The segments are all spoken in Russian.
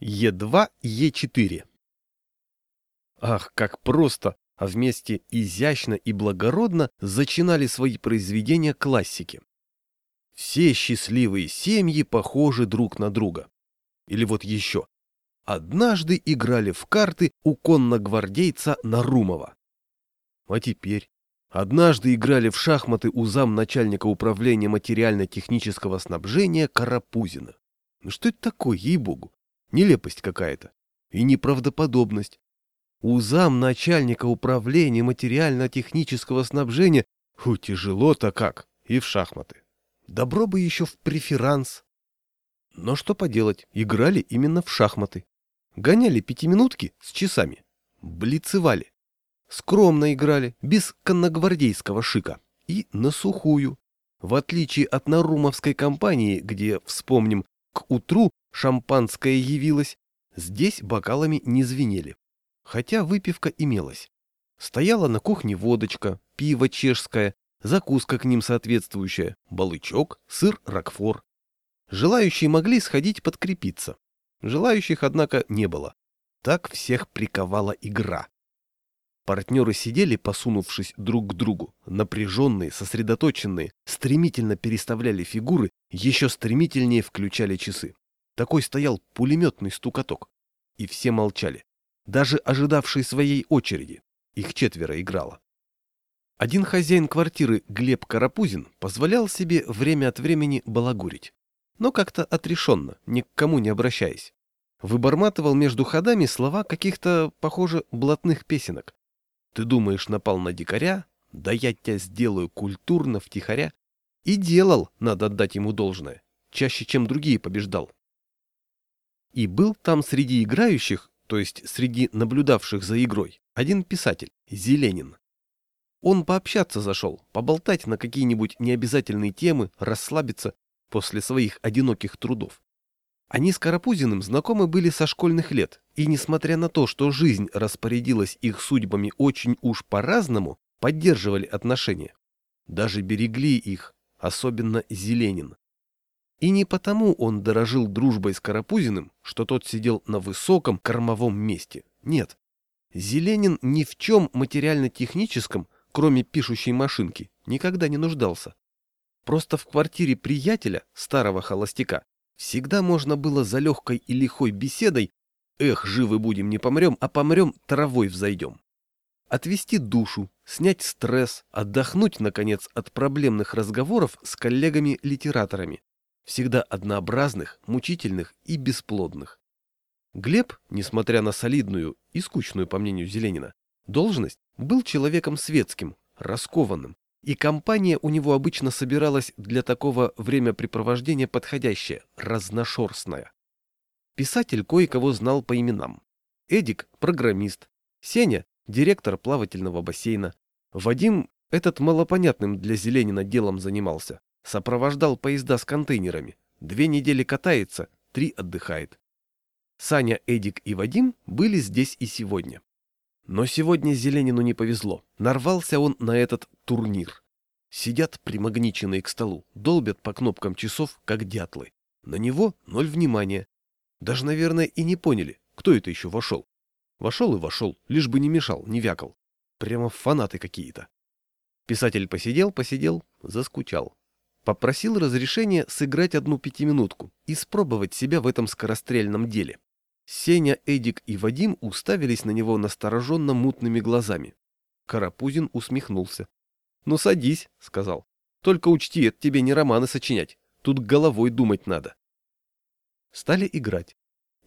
Е2, Е4. Ах, как просто, а вместе изящно и благородно зачинали свои произведения классики. Все счастливые семьи похожи друг на друга. Или вот еще. Однажды играли в карты у конногвардейца Нарумова. А теперь Однажды играли в шахматы у замначальника управления материально-технического снабжения Карапузина. Ну что это такое, ей-богу? Нелепость какая-то. И неправдоподобность. У замначальника управления материально-технического снабжения Фу, тяжело-то как. И в шахматы. Добро бы еще в преферанс. Но что поделать, играли именно в шахматы. Гоняли пятиминутки с часами. Блицевали. Скромно играли, без конногвардейского шика. И на сухую. В отличие от Нарумовской компании, где, вспомним, к утру шампанское явилось, здесь бокалами не звенели. Хотя выпивка имелась. Стояла на кухне водочка, пиво чешское, закуска к ним соответствующая, балычок, сыр, ракфор. Желающие могли сходить подкрепиться. Желающих, однако, не было. Так всех приковала игра. Партнеры сидели, посунувшись друг к другу, напряженные, сосредоточенные, стремительно переставляли фигуры, еще стремительнее включали часы. Такой стоял пулеметный стукоток. И все молчали. Даже ожидавшие своей очереди. Их четверо играло. Один хозяин квартиры, Глеб Карапузин, позволял себе время от времени балагурить. Но как-то отрешенно, ни к кому не обращаясь. Выборматывал между ходами слова каких-то, похоже, блатных песенок ты думаешь, напал на дикаря? Да я тебя сделаю культурно, втихаря. И делал, надо отдать ему должное. Чаще, чем другие побеждал. И был там среди играющих, то есть среди наблюдавших за игрой, один писатель, Зеленин. Он пообщаться зашел, поболтать на какие-нибудь необязательные темы, расслабиться после своих одиноких трудов. Они с Карапузиным знакомы были со школьных лет, и несмотря на то, что жизнь распорядилась их судьбами очень уж по-разному, поддерживали отношения. Даже берегли их, особенно Зеленин. И не потому он дорожил дружбой с Карапузиным, что тот сидел на высоком кормовом месте. Нет. Зеленин ни в чем материально-техническом, кроме пишущей машинки, никогда не нуждался. Просто в квартире приятеля, старого холостяка, Всегда можно было за легкой и лихой беседой «Эх, живы будем, не помрем, а помрем, травой взойдем». Отвести душу, снять стресс, отдохнуть, наконец, от проблемных разговоров с коллегами-литераторами, всегда однообразных, мучительных и бесплодных. Глеб, несмотря на солидную и скучную, по мнению Зеленина, должность, был человеком светским, раскованным, и компания у него обычно собиралась для такого времяпрепровождения подходящая, разношерстная. Писатель кое-кого знал по именам. Эдик – программист, Сеня – директор плавательного бассейна, Вадим – этот малопонятным для Зеленина делом занимался, сопровождал поезда с контейнерами, две недели катается, три отдыхает. Саня, Эдик и Вадим были здесь и сегодня. Но сегодня Зеленину не повезло. Нарвался он на этот турнир. Сидят примагниченные к столу, долбят по кнопкам часов, как дятлы. На него ноль внимания. Даже, наверное, и не поняли, кто это еще вошел. Вошел и вошел, лишь бы не мешал, не вякал. Прямо фанаты какие-то. Писатель посидел, посидел, заскучал. Попросил разрешения сыграть одну пятиминутку и спробовать себя в этом скорострельном деле. Сеня, Эдик и Вадим уставились на него настороженно мутными глазами. Карапузин усмехнулся. — Ну садись, — сказал. — Только учти, это тебе не романы сочинять. Тут головой думать надо. Стали играть.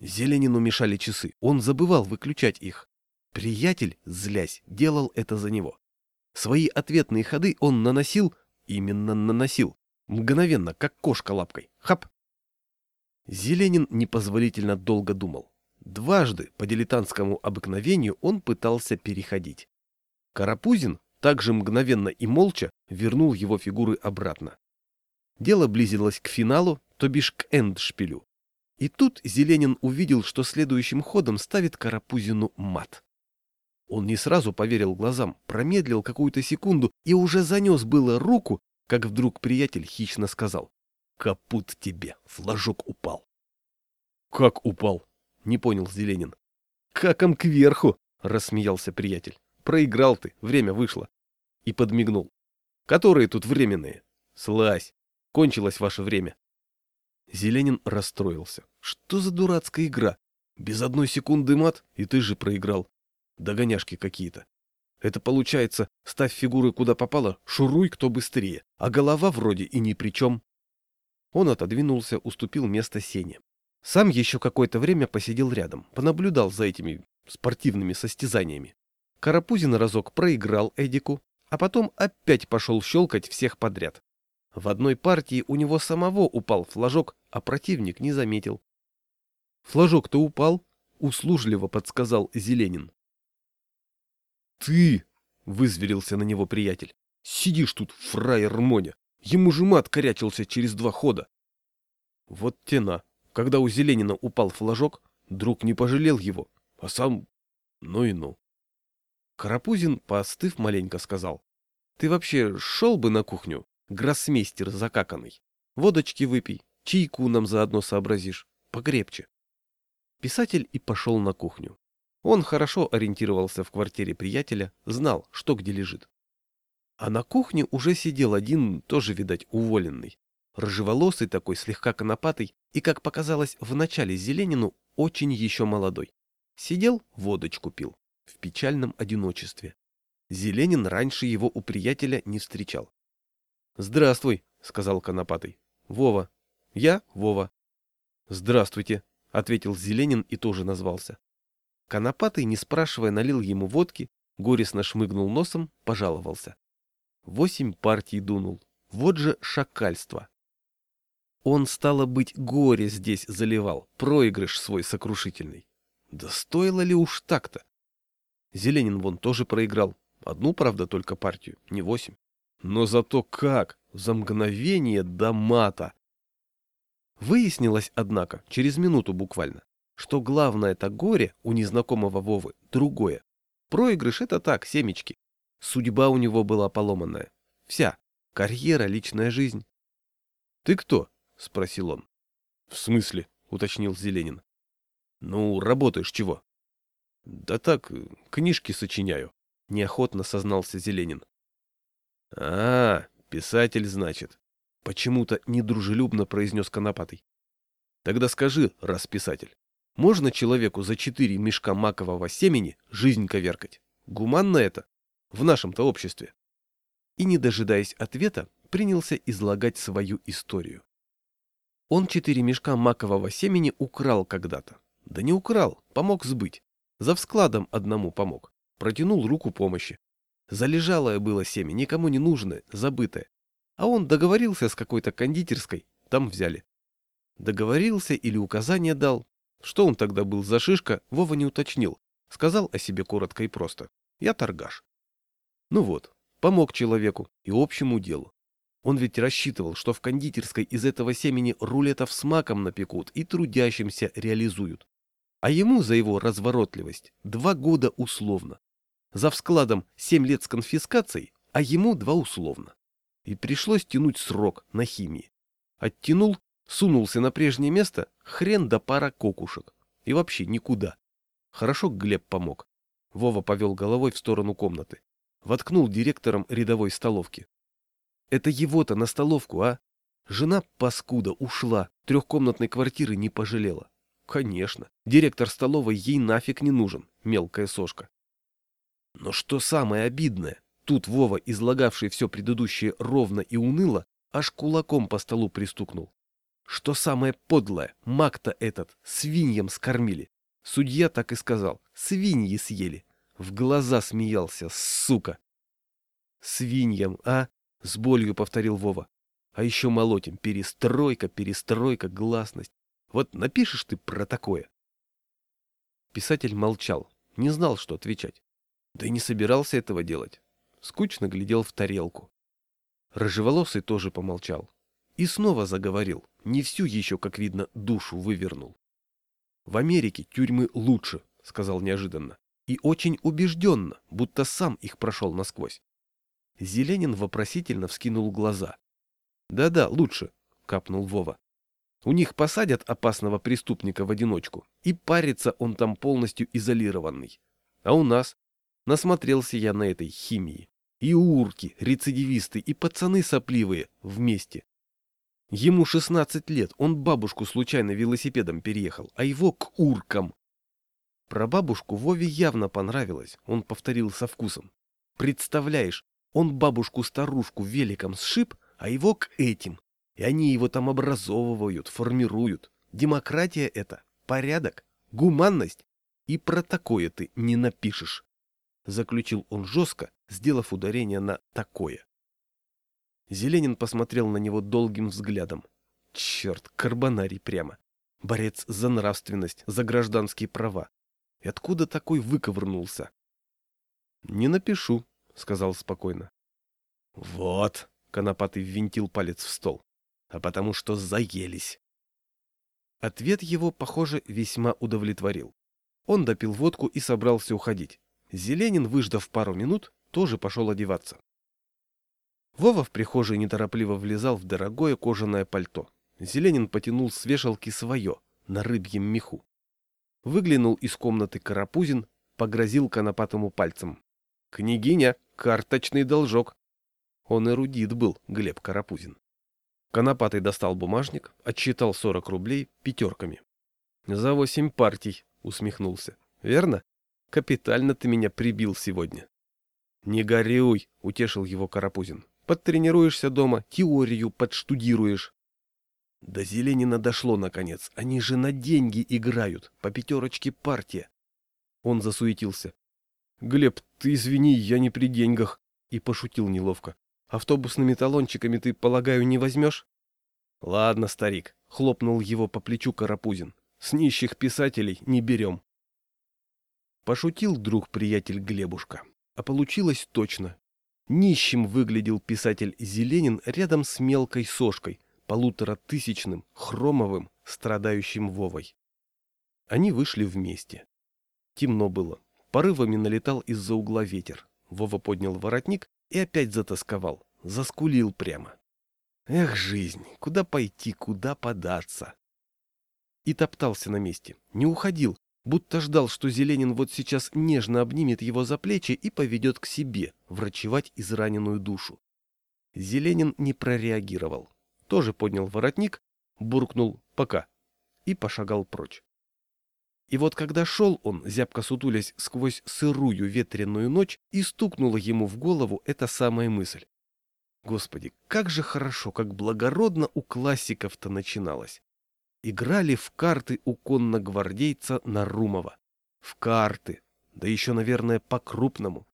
Зеленину мешали часы. Он забывал выключать их. Приятель, злясь, делал это за него. Свои ответные ходы он наносил, именно наносил, мгновенно, как кошка лапкой. Хап! Зеленин непозволительно долго думал. Дважды по дилетантскому обыкновению он пытался переходить. Карапузин также мгновенно и молча вернул его фигуры обратно. Дело близилось к финалу, то бишь к эндшпилю. И тут Зеленин увидел, что следующим ходом ставит Карапузину мат. Он не сразу поверил глазам, промедлил какую-то секунду и уже занес было руку, как вдруг приятель хищно сказал. «Капут тебе, флажок упал». «Как упал?» Не понял Зеленин. Каком кверху, рассмеялся приятель. Проиграл ты, время вышло. И подмигнул. Которые тут временные? Слазь. Кончилось ваше время. Зеленин расстроился. Что за дурацкая игра? Без одной секунды мат, и ты же проиграл. Догоняшки какие-то. Это получается, ставь фигуры куда попало, шуруй кто быстрее, а голова вроде и ни при чем. Он отодвинулся, уступил место Сене. Сам еще какое-то время посидел рядом, понаблюдал за этими спортивными состязаниями. Карапузин разок проиграл Эдику, а потом опять пошел щелкать всех подряд. В одной партии у него самого упал флажок, а противник не заметил. «Флажок-то упал», — услужливо подсказал Зеленин. «Ты!» — вызверился на него приятель. «Сидишь тут, фраер Моня! Ему же мат корячился через два хода!» Вот тена. Когда у Зеленина упал флажок, друг не пожалел его, а сам... Ну и ну. Карапузин, поостыв маленько, сказал. «Ты вообще шел бы на кухню, гроссмейстер закаканный? Водочки выпей, чайку нам заодно сообразишь, покрепче». Писатель и пошел на кухню. Он хорошо ориентировался в квартире приятеля, знал, что где лежит. А на кухне уже сидел один, тоже, видать, уволенный. Рыжеволосый такой, слегка конопатый, и, как показалось, в начале Зеленину очень еще молодой. Сидел, водочку пил, в печальном одиночестве. Зеленин раньше его у приятеля не встречал. «Здравствуй», — сказал конопатый. «Вова». «Я Вова». «Здравствуйте», — ответил Зеленин и тоже назвался. Конопатый, не спрашивая, налил ему водки, горестно шмыгнул носом, пожаловался. Восемь партий дунул. Вот же шакальство. Он, стало быть, горе здесь заливал, проигрыш свой сокрушительный. Да стоило ли уж так-то? Зеленин вон тоже проиграл. Одну, правда, только партию, не восемь. Но зато как! За мгновение до мата! Выяснилось, однако, через минуту буквально, что главное это горе у незнакомого Вовы другое. Проигрыш — это так, семечки. Судьба у него была поломанная. Вся. Карьера, личная жизнь. — Ты кто? — спросил он. — В смысле? — уточнил Зеленин. — Ну, работаешь чего? — Да так, книжки сочиняю, — неохотно сознался Зеленин. — А, писатель, значит. Почему-то недружелюбно произнес Конопатый. — Тогда скажи, раз писатель, можно человеку за четыре мешка макового семени жизнь коверкать? Гуманно это? В нашем-то обществе. И, не дожидаясь ответа, принялся излагать свою историю. Он четыре мешка макового семени украл когда-то. Да не украл, помог сбыть. За вскладом одному помог. Протянул руку помощи. Залежалое было семя, никому не нужное, забытое. А он договорился с какой-то кондитерской, там взяли. Договорился или указание дал, что он тогда был за шишка, Вова не уточнил. Сказал о себе коротко и просто. Я торгаш. Ну вот, помог человеку и общему делу. Он ведь рассчитывал, что в кондитерской из этого семени рулетов с маком напекут и трудящимся реализуют. А ему за его разворотливость два года условно. За вскладом семь лет с конфискацией, а ему два условно. И пришлось тянуть срок на химии. Оттянул Сунулся на прежнее место, хрен да пара кокушек. И вообще никуда. Хорошо Глеб помог. Вова повел головой в сторону комнаты. Воткнул директором рядовой столовки. Это его-то на столовку, а? Жена, паскуда, ушла, трехкомнатной квартиры не пожалела. Конечно, директор столовой ей нафиг не нужен, мелкая сошка. Но что самое обидное, тут Вова, излагавший все предыдущее ровно и уныло, аж кулаком по столу пристукнул. Что самое подлое, маг-то этот, свиньям скормили. Судья так и сказал, свиньи съели. В глаза смеялся, сука. Свиньям, а? С болью повторил Вова. А еще молотим, перестройка, перестройка, гласность. Вот напишешь ты про такое. Писатель молчал, не знал, что отвечать. Да и не собирался этого делать. Скучно глядел в тарелку. Рыжеволосый тоже помолчал. И снова заговорил, не всю еще, как видно, душу вывернул. «В Америке тюрьмы лучше», — сказал неожиданно, и очень убежденно, будто сам их прошел насквозь. Зеленин вопросительно вскинул глаза. «Да-да, лучше», — капнул Вова. У них посадят опасного преступника в одиночку, и парится он там полностью изолированный. А у нас? Насмотрелся я на этой химии. И урки, рецидивисты, и пацаны сопливые вместе. Ему 16 лет, он бабушку случайно велосипедом переехал, а его к уркам. Про бабушку Вове явно понравилось, он повторил со вкусом. Представляешь, он бабушку-старушку великом сшиб, а его к этим. И они его там образовывают, формируют. Демократия это, порядок, гуманность. И про такое ты не напишешь. Заключил он жестко, сделав ударение на «такое». Зеленин посмотрел на него долгим взглядом. Черт, карбонарий прямо. Борец за нравственность, за гражданские права. И откуда такой выковырнулся? — Не напишу, — сказал спокойно. — Вот, — Конопатый ввинтил палец в стол, — а потому что заелись. Ответ его, похоже, весьма удовлетворил. Он допил водку и собрался уходить. Зеленин, выждав пару минут, тоже пошел одеваться. Вова в прихожей неторопливо влезал в дорогое кожаное пальто. Зеленин потянул с вешалки свое, на рыбьем меху. Выглянул из комнаты Карапузин, погрозил конопатому пальцем. «Княгиня, карточный должок!» Он эрудит был, Глеб Карапузин. Конопатый достал бумажник, отчитал 40 рублей пятерками. «За восемь партий», — усмехнулся. «Верно? Капитально ты меня прибил сегодня». «Не горюй», — утешил его Карапузин. Подтренируешься дома, теорию подштудируешь. До Зеленина дошло, наконец. Они же на деньги играют, по пятерочке партия. Он засуетился. «Глеб, ты извини, я не при деньгах», и пошутил неловко. «Автобусными талончиками ты, полагаю, не возьмешь?» «Ладно, старик», — хлопнул его по плечу Карапузин. «С нищих писателей не берем». Пошутил друг-приятель Глебушка. А получилось точно. Нищим выглядел писатель Зеленин рядом с мелкой сошкой, полуторатысячным, хромовым, страдающим Вовой. Они вышли вместе. Темно было. Порывами налетал из-за угла ветер. Вова поднял воротник и опять затасковал. Заскулил прямо. Эх, жизнь, куда пойти, куда податься? И топтался на месте. Не уходил, будто ждал, что Зеленин вот сейчас нежно обнимет его за плечи и поведет к себе, врачевать израненную душу. Зеленин не прореагировал. Тоже поднял воротник, буркнул «пока» и пошагал прочь. И вот когда шел он, зябко сутулясь сквозь сырую ветреную ночь, и стукнула ему в голову эта самая мысль. Господи, как же хорошо, как благородно у классиков-то начиналось играли в карты у конногвардейца Нарумова. В карты, да еще, наверное, по-крупному.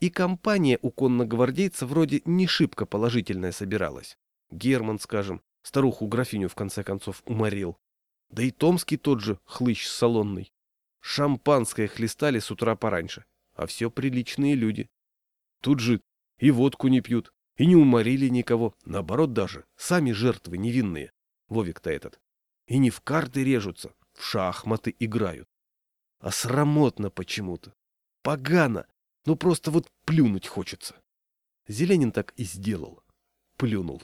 И компания у конногвардейца вроде не шибко положительная собиралась. Герман, скажем, старуху-графиню в конце концов уморил. Да и Томский тот же, хлыщ салонный. Шампанское хлестали с утра пораньше, а все приличные люди. Тут же и водку не пьют, и не уморили никого, наоборот даже, сами жертвы невинные. Вовик-то этот. И не в карты режутся, в шахматы играют. А срамотно почему-то. Погано. Ну просто вот плюнуть хочется. Зеленин так и сделал. Плюнул.